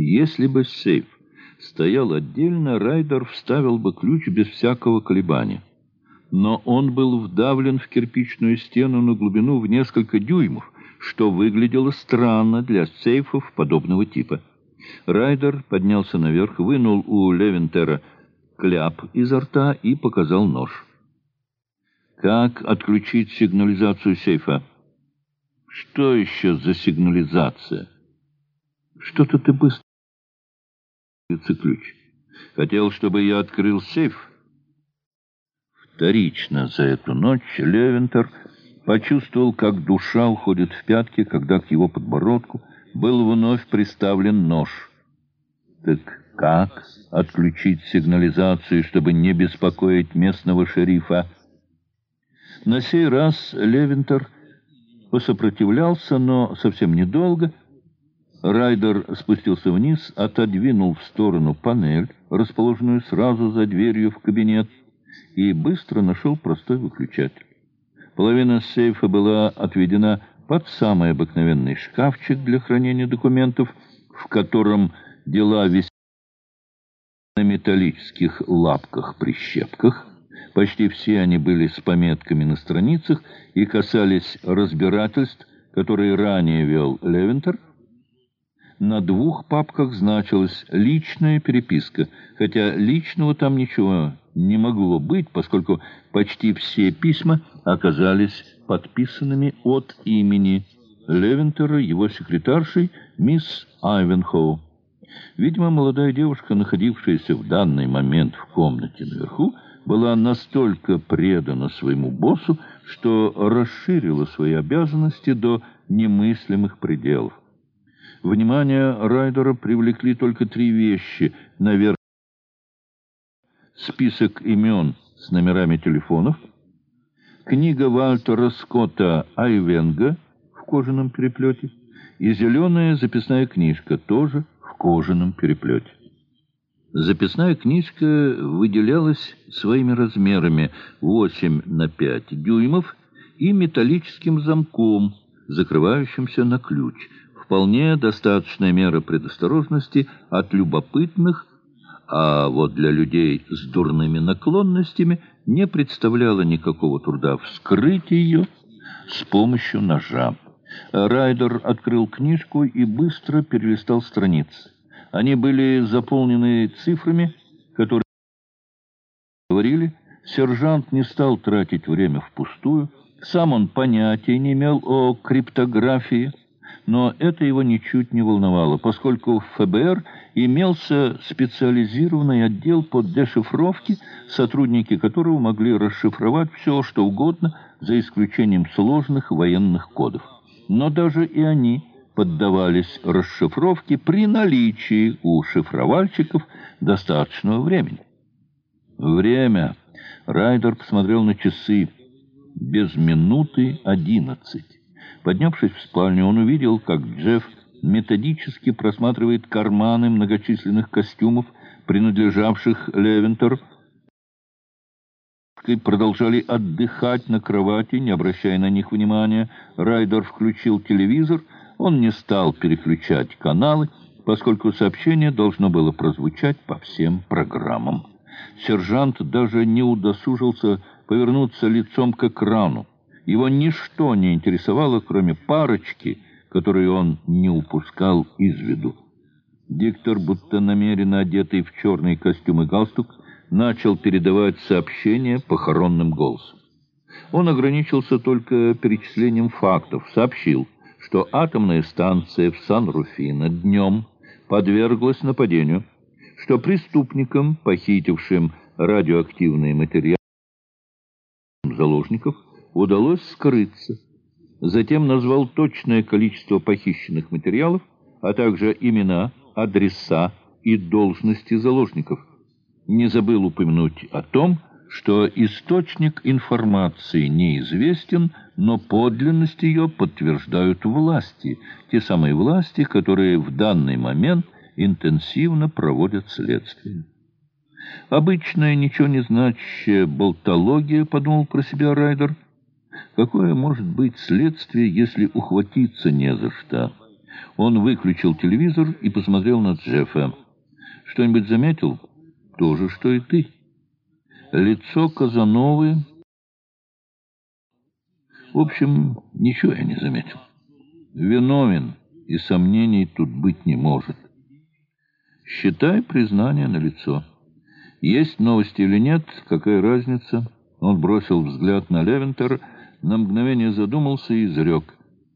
Если бы сейф стоял отдельно, Райдер вставил бы ключ без всякого колебания. Но он был вдавлен в кирпичную стену на глубину в несколько дюймов, что выглядело странно для сейфов подобного типа. Райдер поднялся наверх, вынул у Левентера кляп изо рта и показал нож. «Как отключить сигнализацию сейфа?» «Что еще за сигнализация?» «Что-то ты быстро...» ключ. Хотел, чтобы я открыл сейф. Вторично за эту ночь Левентер почувствовал, как душа уходит в пятки, когда к его подбородку был вновь приставлен нож. Так как отключить сигнализацию, чтобы не беспокоить местного шерифа? На сей раз Левентер посопротивлялся, но совсем недолго, Райдер спустился вниз, отодвинул в сторону панель, расположенную сразу за дверью в кабинет, и быстро нашел простой выключатель. Половина сейфа была отведена под самый обыкновенный шкафчик для хранения документов, в котором дела висели на металлических лапках-прищепках. Почти все они были с пометками на страницах и касались разбирательств, которые ранее вел Левентер, на двух папках значилась «личная переписка», хотя личного там ничего не могло быть, поскольку почти все письма оказались подписанными от имени Левентера, его секретаршей, мисс Айвенхоу. Видимо, молодая девушка, находившаяся в данный момент в комнате наверху, была настолько предана своему боссу, что расширила свои обязанности до немыслимых пределов. Внимание Райдера привлекли только три вещи. Наверх список имен с номерами телефонов, книга Вальтера Скотта «Айвенга» в кожаном переплете и зеленая записная книжка, тоже в кожаном переплете. Записная книжка выделялась своими размерами 8 на 5 дюймов и металлическим замком, закрывающимся на ключ – вполне достаточная мера предосторожности от любопытных, а вот для людей с дурными наклонностями не представляло никакого труда вскрыть ее с помощью ножа. Райдер открыл книжку и быстро перелистал страницы. Они были заполнены цифрами, которые говорили. Сержант не стал тратить время впустую. Сам он понятия не имел о криптографии, но это его ничуть не волновало, поскольку в ФБР имелся специализированный отдел по дешифровке, сотрудники которого могли расшифровать все, что угодно, за исключением сложных военных кодов. Но даже и они поддавались расшифровке при наличии у шифровальщиков достаточного времени. Время. Райдер посмотрел на часы. Без минуты одиннадцать. Поднявшись в спальню, он увидел, как Джефф методически просматривает карманы многочисленных костюмов, принадлежавших Левентер, продолжали отдыхать на кровати, не обращая на них внимания. Райдер включил телевизор. Он не стал переключать каналы, поскольку сообщение должно было прозвучать по всем программам. Сержант даже не удосужился повернуться лицом к экрану. Его ничто не интересовало, кроме парочки, которую он не упускал из виду. Диктор, будто намеренно одетый в черный костюм и галстук, начал передавать сообщения похоронным голосом. Он ограничился только перечислением фактов, сообщил, что атомная станция в Сан-Руфино днем подверглась нападению, что преступникам, похитившим радиоактивные материалы заложников, удалось скрыться. Затем назвал точное количество похищенных материалов, а также имена, адреса и должности заложников. Не забыл упомянуть о том, что источник информации неизвестен, но подлинность ее подтверждают власти, те самые власти, которые в данный момент интенсивно проводят следствие. Обычная, ничего не значащая болтология, подумал про себя Райдер, Какое может быть следствие, если ухватиться не за что? Он выключил телевизор и посмотрел на Джеффа. «Что-нибудь заметил?» «То же, что и ты». Лицо Казановы... В общем, ничего я не заметил. Виновен, и сомнений тут быть не может. Считай признание на лицо. Есть новости или нет, какая разница? Он бросил взгляд на Левентер, на мгновение задумался и изрек.